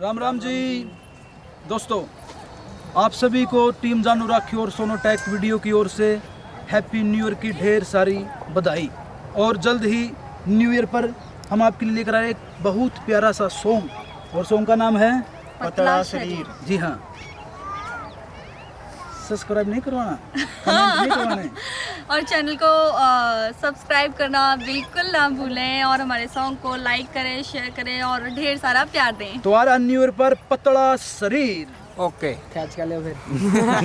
राम राम जी। दोस्तों आप सभी को टीम जानू राखी और सोनोटेक वीडियो की ओर से हैप्पी न्यू ईयर की ढेर सारी बधाई। और जल्द ही न्यू ईयर पर हम आपके लिए लेकर आए एक बहुत प्यारा सा सॉन्ग। और सॉन्ग का नाम है पतला शरीर। जी हाँ। सब्सक्राइब नहीं करवाना। नहीं करवाने। और चैनल को सब्सक्राइब करना बिल्कुल ना भूलें और हमारे सॉन्ग को लाइक करें शेयर करें और ढेर सारा प्यार दें। तो न्यूर पर पतला शरीर। ओके कैच कर लो फिर।